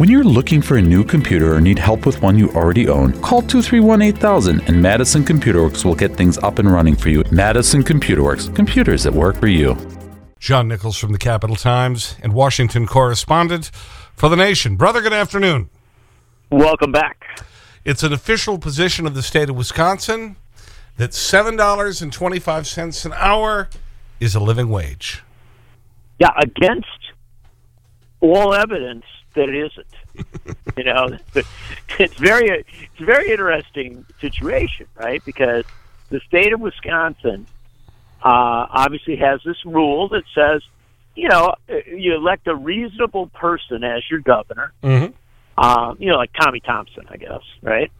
When you're looking for a new computer or need help with one you already own, call 231 8000 and Madison Computer Works will get things up and running for you. Madison Computer Works, computers that work for you. John Nichols from the Capital Times and Washington correspondent for The Nation. Brother, good afternoon. Welcome back. It's an official position of the state of Wisconsin that $7.25 an hour is a living wage. Yeah, against all evidence that it isn't. you know, it's very it's a very interesting situation, right? Because the state of Wisconsin uh, obviously has this rule that says, you know, you elect a reasonable person as your governor. Mm-hmm. Um, you know, like Tommy Thompson, I guess, right?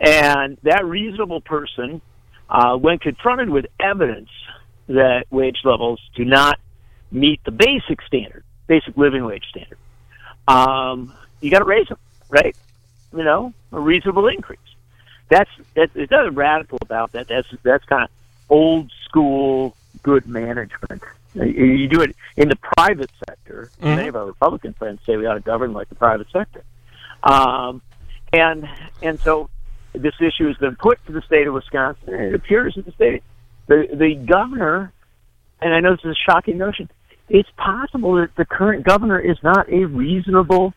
And that reasonable person, uh, when confronted with evidence that wage levels do not meet the basic standard, basic living wage standard, um, you got to raise them, right? You know, a reasonable increase. That's that, there's nothing radical about that. That's that's kind of old school good management. You do it in the private sector. Mhm. Many of our Republican friends say we ought to govern like the private sector, um, and and so this issue has been put to the state of Wisconsin. And it appears that the state, the the governor, and I know this is a shocking notion. It's possible that the current governor is not a reasonable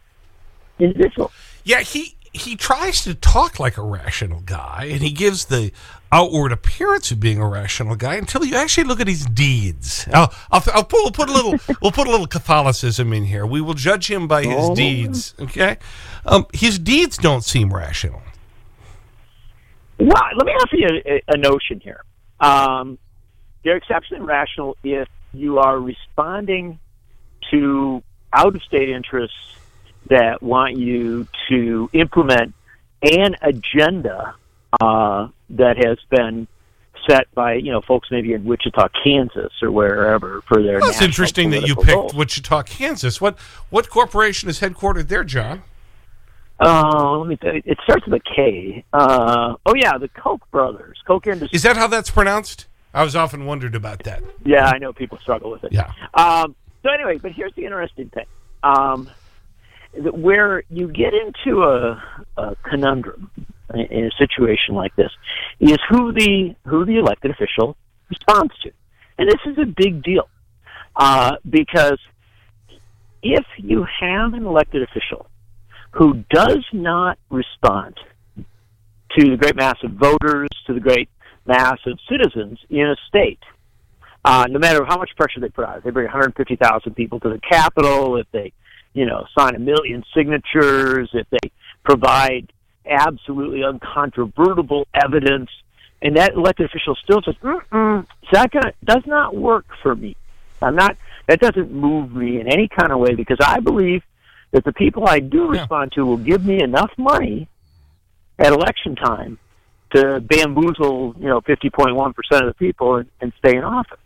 individual. Yeah, he, he tries to talk like a rational guy, and he gives the outward appearance of being a rational guy until you actually look at his deeds. I'll, I'll, I'll put, we'll put a little we'll put a little Catholicism in here. We will judge him by his Oh. deeds. Okay, um, his deeds don't seem rational. Well, let me offer you a, a notion here. Um, they're exceptionally rational if you are responding to out of state interests that want you to implement an agenda uh, that has been set by you know folks maybe in Wichita, Kansas, or wherever for their. It's interesting that you picked goals. Wichita, Kansas. What what corporation is headquartered there, John? Uh, let me. It starts with a K. Uh, oh yeah, the Koch brothers, Koch Industries. Is that how that's pronounced? I was often wondered about that. Yeah, I know people struggle with it. Yeah. Um, so anyway, but here's the interesting thing: um, that where you get into a, a conundrum in in a situation like this is who the who the elected official responds to, and this is a big deal uh, because if you have an elected official who does not respond to the great mass of voters, to the great mass of citizens in a state, uh, no matter how much pressure they put on it. They bring 150,000 people to the Capitol, if they, you know, sign a million signatures, if they provide absolutely uncontrovertible evidence, and that elected official still says, Mm-mm, that gonna, does not work for me. I'm not. That doesn't move me in any kind of way because I believe that the people I do Yeah. respond to will give me enough money at election time to bamboozle, you know, 50.1% of the people and, and stay in office.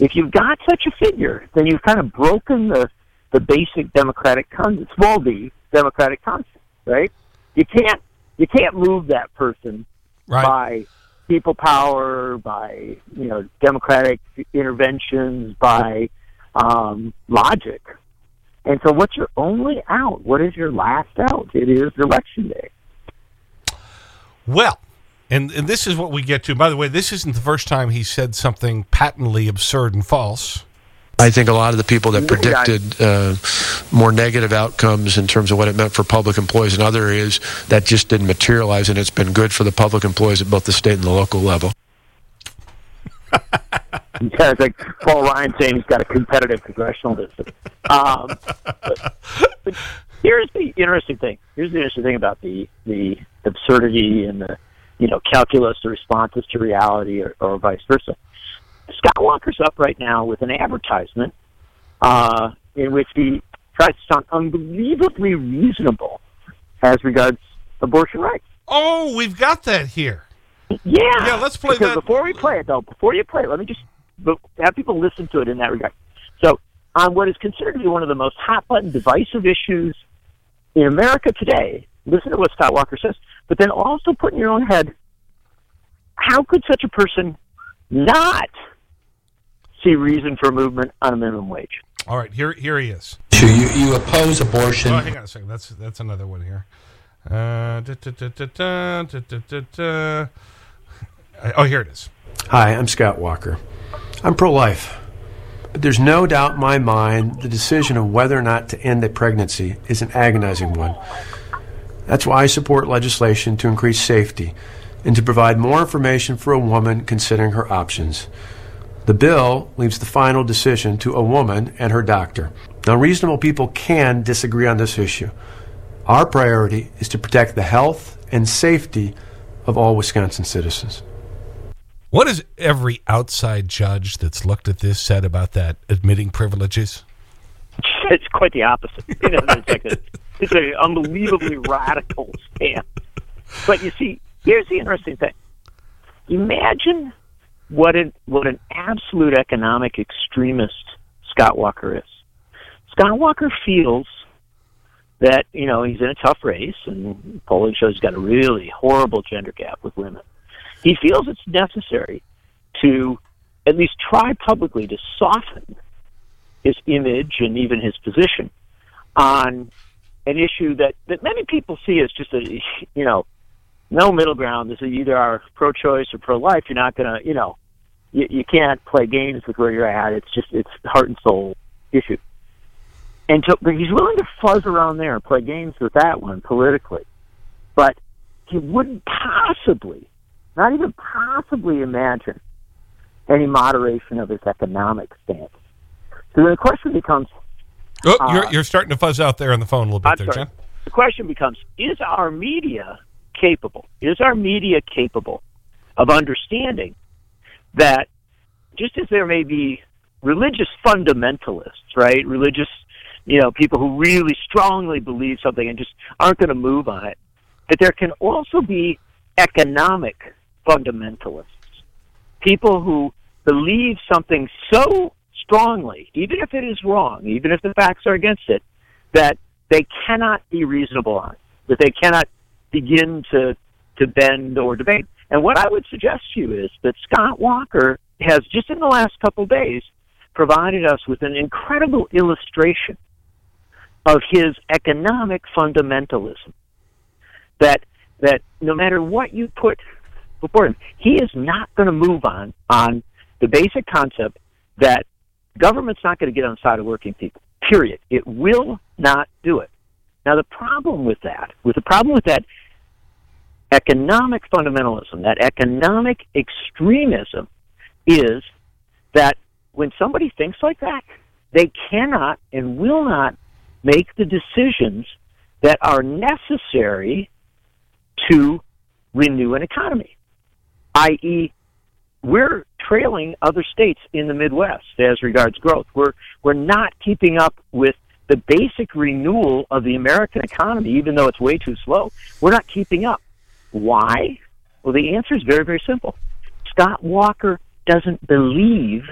If you've got such a figure, then you've kind of broken the, the basic democratic concept, small d democratic concept, right? You can't, you can't move that person Right. by people power, by, you know, democratic interventions, by um, logic. And so what's your only out? What is your last out? It is election day. Well, and, and this is what we get to. By the way, this isn't the first time he said something patently absurd and false. I think a lot of the people that predicted uh, more negative outcomes in terms of what it meant for public employees in other areas, that just didn't materialize, and it's been good for the public employees at both the state and the local level. Yeah, it's like Paul Ryan saying he's got a competitive congressional district. Um, but, but here's the interesting thing. Here's the interesting thing about the the absurdity and the you know calculus, the responses to reality, or, or vice versa. Scott Walker's up right now with an advertisement uh, in which he tries to sound unbelievably reasonable as regards abortion rights. Oh, we've got that here. Yeah. Yeah, let's play that. Before we play it, though, before you play it, let me just have people listen to it in that regard. So, on what is considered to be one of the most hot button divisive issues in America today, listen to what Scott Walker says, but then also put in your own head, how could such a person not see reason for movement on a minimum wage? All right, here, here he is. You, you oppose abortion. Oh, hang on a second. That's, that's another one here. Oh, here it is. Hi, I'm Scott Walker. I'm pro life. But there's no doubt in my mind the decision of whether or not to end a pregnancy is an agonizing one. That's why I support legislation to increase safety and to provide more information for a woman considering her options. The bill leaves the final decision to a woman and her doctor. Now, reasonable people can disagree on this issue. Our priority is to protect the health and safety of all Wisconsin citizens. What has every outside judge that's looked at this said about that admitting privileges? It's quite the opposite. You know, it's like a, it's an unbelievably radical stance. But you see, here's the interesting thing. Imagine what an what an absolute economic extremist Scott Walker is. Scott Walker feels that you know he's in a tough race, and polling shows he's got a really horrible gender gap with women. He feels it's necessary to at least try publicly to soften his image and even his position on an issue that that many people see as just a you know no middle ground. This is either are pro-choice or pro-life. You're not gonna you know you, you can't play games with where you're at. It's just it's heart and soul issue. And so, but he's willing to fuzz around there and play games with that one politically. But he wouldn't possibly, not even possibly imagine any moderation of his economic stance. So then the question becomes Oh, Uh, you're, you're starting to fuzz out there on the phone a little bit I'm there, sorry. John. The question becomes Is our media capable? Is our media capable of understanding that just as there may be religious fundamentalists, right? Religious, you know, people who really strongly believe something and just aren't going to move on it, that there can also be economic fundamentalists. People who believe something so strongly, even if it is wrong, even if the facts are against it, that they cannot be reasonable on, that they cannot begin to to bend or debate. And what I would suggest to you is that Scott Walker has just in the last couple of days provided us with an incredible illustration of his economic fundamentalism. That that no matter what you put before him, he is not going to move on on the basic concept that government's not going to get on the side of working people. Period. It will not do it. Now the problem with that, with the problem with that economic fundamentalism, that economic extremism, is that when somebody thinks like that, they cannot and will not make the decisions that are necessary to renew an economy, i.e., we're trailing other states in the Midwest as regards growth. We're we're not keeping up with the basic renewal of the American economy, even though it's way too slow. We're not keeping up. Why? Well, the answer is very very simple. Scott Walker doesn't believe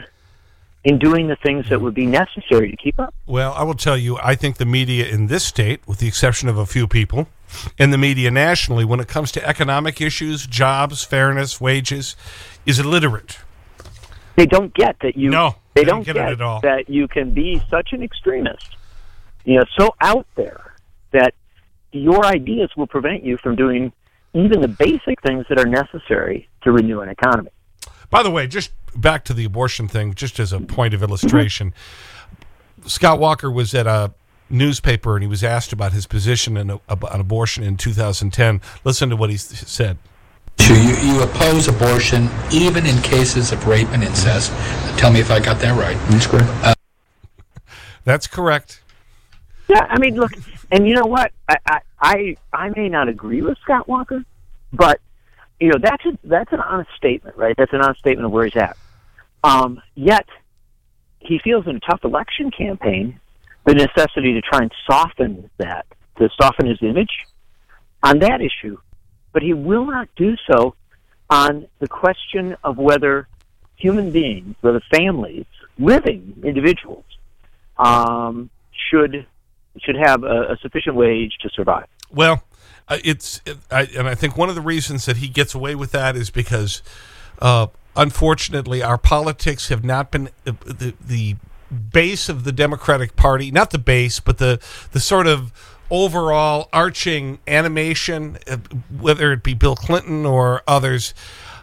in doing the things that would be necessary to keep up. Well, I will tell you, I think the media in this state, with the exception of a few people, and the media nationally, when it comes to economic issues, jobs, fairness, wages, is illiterate. They don't get that you. No, they, they don't don't get it at all. that you can be such an extremist, you know, so out there that your ideas will prevent you from doing even the basic things that are necessary to renew an economy. By the way, just back to the abortion thing, just as a point of illustration, Scott Walker was at a newspaper and he was asked about his position in, on abortion in 2010. Listen to what he said. You, you oppose abortion even in cases of rape and incest. Tell me if I got that right. That's correct. That's correct. Yeah, I mean, look, and you know what? I I I, I may not agree with Scott Walker, but you know that's a, that's an honest statement, right? That's an honest statement of where he's at. Um, yet he feels in a tough election campaign the necessity to try and soften that, to soften his image on that issue, but he will not do so on the question of whether human beings, whether families, living individuals, um, should should have a, a sufficient wage to survive. Well, uh, it's, it, I, and I think one of the reasons that he gets away with that is because, uh, unfortunately, our politics have not been, uh, the, the base of the Democratic Party, not the base, but the, the sort of overall arching animation, whether it be Bill Clinton or others,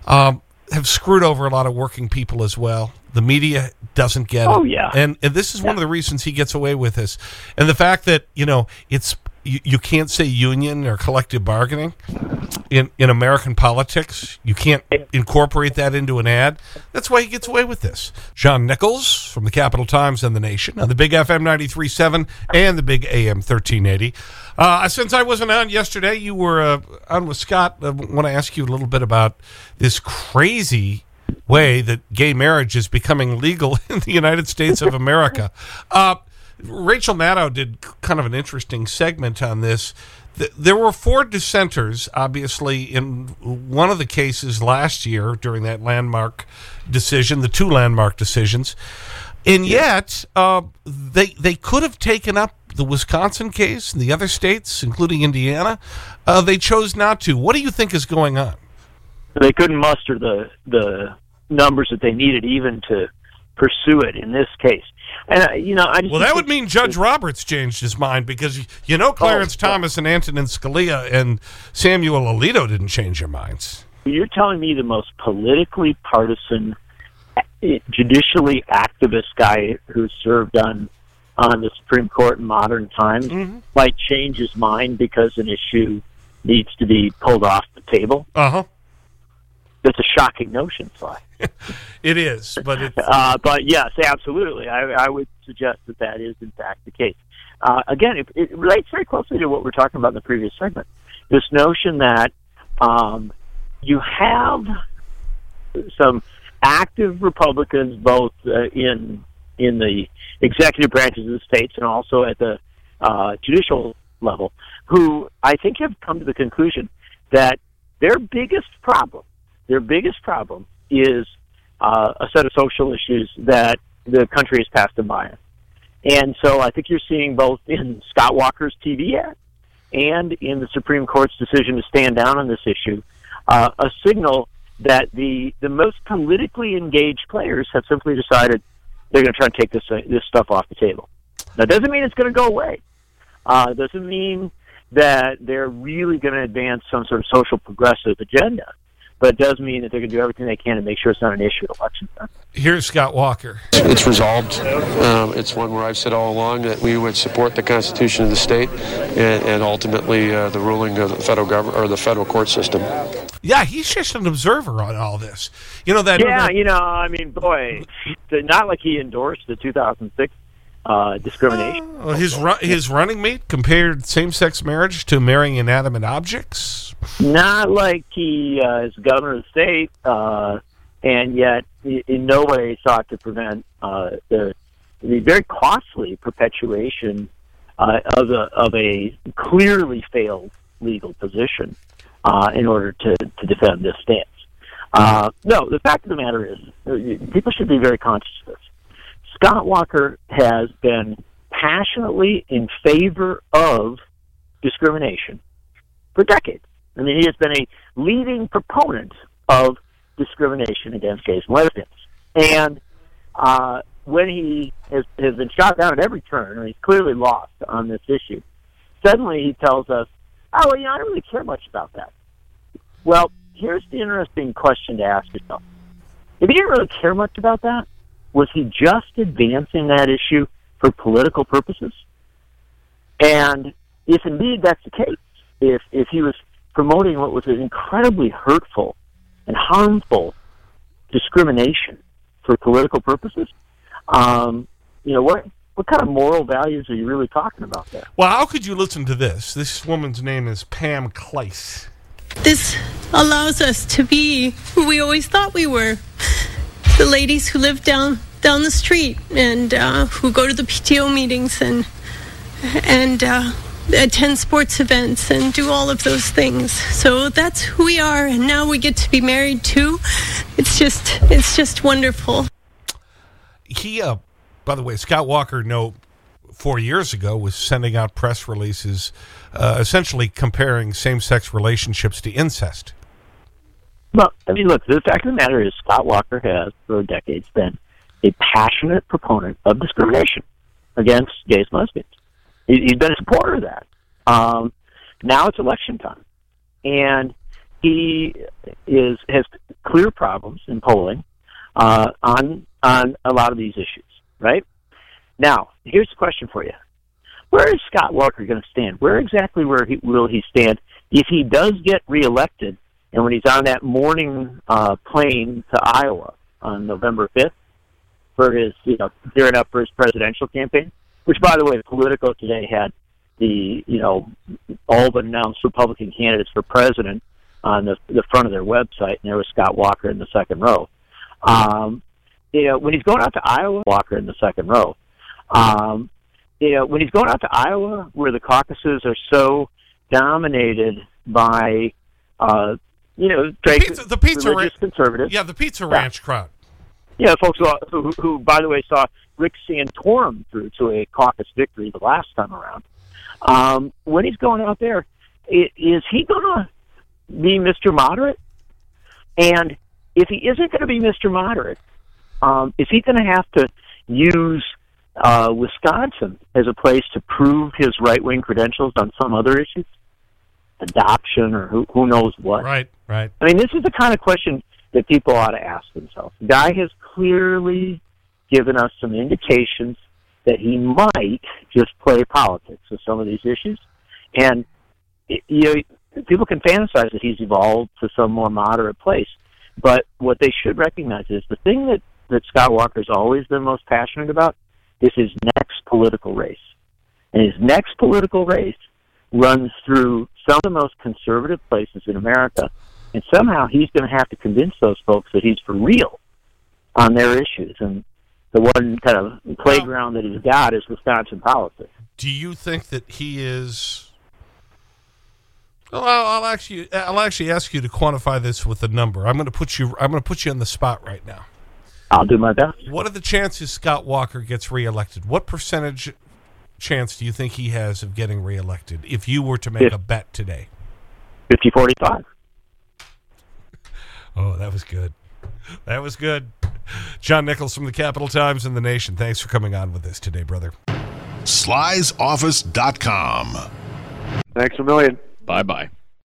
um, have screwed over a lot of working people as well. The media doesn't get oh, it. yeah. And, and this is one of the reasons he gets away with this. And the fact that, you know, it's you, you can't say union or collective bargaining in, in American politics. You can't incorporate that into an ad. That's why he gets away with this. John Nichols from the Capital Times and The Nation on the Big FM 93.7 and the Big AM 1380. Uh, since I wasn't on yesterday, you were uh, on with Scott. I want to ask you a little bit about this crazy way that gay marriage is becoming legal in the United States of America. Uh, Rachel Maddow did kind of an interesting segment on this. There were four dissenters, obviously, in one of the cases last year during that landmark decision, the two landmark decisions. And yet, uh, they, they could have taken up the Wisconsin case and the other states, including Indiana. Uh, they chose not to. What do you think is going on? They couldn't muster the, the numbers that they needed even to pursue it in this case. And uh, you know, I well, that would mean Judge Roberts changed his mind because you know Clarence oh, Thomas and Antonin Scalia and Samuel Alito didn't change their minds. You're telling me the most politically partisan, eh, judicially activist guy who served on on the Supreme Court in modern times mm -hmm. might change his mind because an issue needs to be pulled off the table. Uh huh that's a shocking notion, Sly. it is, but it's... Uh, but yes, absolutely. I, I would suggest that that is in fact the case. Uh, again, it, it, relates very closely to what we are talking about in the previous segment. This notion that um, you have some active Republicans, both uh, in in the executive branches of the states and also at the uh, judicial level, who I think have come to the conclusion that their biggest problem their biggest problem is uh, a set of social issues that the country has passed them by. And so I think you're seeing both in Scott Walker's TV ad and in the Supreme Court's decision to stand down on this issue uh, a signal that the the most politically engaged players have simply decided they're going to try and take this uh, this stuff off the table. That doesn't mean it's going to go away. Uh, doesn't mean that they're really going to advance some sort of social progressive agenda but it does mean that they're going to do everything they can to make sure it's not an issue at election time. Here's Scott Walker. It's resolved. Um, it's one where I've said all along that we would support the Constitution of the state and, and ultimately uh, the ruling of the federal government or the federal court system. Yeah, he's just an observer on all this. You know that. Yeah, you know, I mean, boy, not like he endorsed the 2006 uh, discrimination. Uh, his ru his running mate compared same-sex marriage to marrying inanimate objects? Not like he uh, is governor of the state, uh, and yet in no way sought to prevent uh, the, the very costly perpetuation uh, of, a, of a clearly failed legal position uh, in order to, to defend this stance. Uh, no, the fact of the matter is, uh, people should be very conscious of this. Scott Walker has been passionately in favor of discrimination for decades. I mean, he has been a leading proponent of discrimination against gays and lesbians. And uh, when he has, has been shot down at every turn, and he's clearly lost on this issue, suddenly he tells us, oh, well, you know, I don't really care much about that. Well, here's the interesting question to ask yourself. If you didn't really care much about that, was he just advancing that issue for political purposes? And if indeed that's the case, if if he was promoting what was an incredibly hurtful and harmful discrimination for political purposes, um, you know what what kind of moral values are you really talking about there? Well, how could you listen to this? This woman's name is Pam Kleiss. This allows us to be who we always thought we were the ladies who live down down the street and uh, who go to the PTO meetings and and uh, attend sports events and do all of those things. So that's who we are, and now we get to be married too. It's just it's just wonderful. He, uh, by the way, Scott Walker, no, four years ago was sending out press releases, uh, essentially comparing same-sex relationships to incest. Well, I mean, look, the fact of the matter is Scott Walker has, for decades, been a passionate proponent of discrimination against gays and lesbians. He, he's been a supporter of that. Um, now it's election time, and he is has clear problems in polling uh, on on a lot of these issues. Right now, here's the question for you: Where is Scott Walker going to stand? Where exactly where he, will he stand if he does get reelected? And when he's on that morning uh, plane to Iowa on November fifth for his, you know, gearing up for his presidential campaign, which, by the way, the Politico today had the, you know, all but announced Republican candidates for president on the the front of their website, and there was Scott Walker in the second row. Um, you know, when he's going out to Iowa, Walker in the second row. Um, you know, when he's going out to Iowa, where the caucuses are so dominated by, uh, you know, the pizza, the pizza ranch conservatives. Yeah, the pizza ranch crowd. Yeah, folks who, who, who, by the way, saw Rick Santorum through to a caucus victory the last time around. Um, when he's going out there, is he going to be Mr. Moderate? And if he isn't going to be Mr. Moderate, um, is he going to have to use uh, Wisconsin as a place to prove his right wing credentials on some other issues? Adoption or who, who knows what? Right, right. I mean, this is the kind of question that people ought to ask themselves. The guy has clearly given us some indications that he might just play politics with some of these issues. And, you know, people can fantasize that he's evolved to some more moderate place. But what they should recognize is the thing that, that Scott Walker's always been most passionate about is his next political race. And his next political race runs through some of the most conservative places in America. And somehow he's going to have to convince those folks that he's for real on their issues. And the one kind of playground that he's got is Wisconsin politics. Do you think that he is... Well, I'll, actually, I'll actually ask you to quantify this with a number. I'm going to put you, I'm going to put you on the spot right now. I'll do my best. What are the chances Scott Walker gets reelected? What percentage chance do you think he has of getting reelected if you were to make a bet today? 50 45. Oh, that was good. That was good. John Nichols from the Capital Times and the Nation. Thanks for coming on with us today, brother. Sly'sOffice.com. Thanks a million. Bye bye.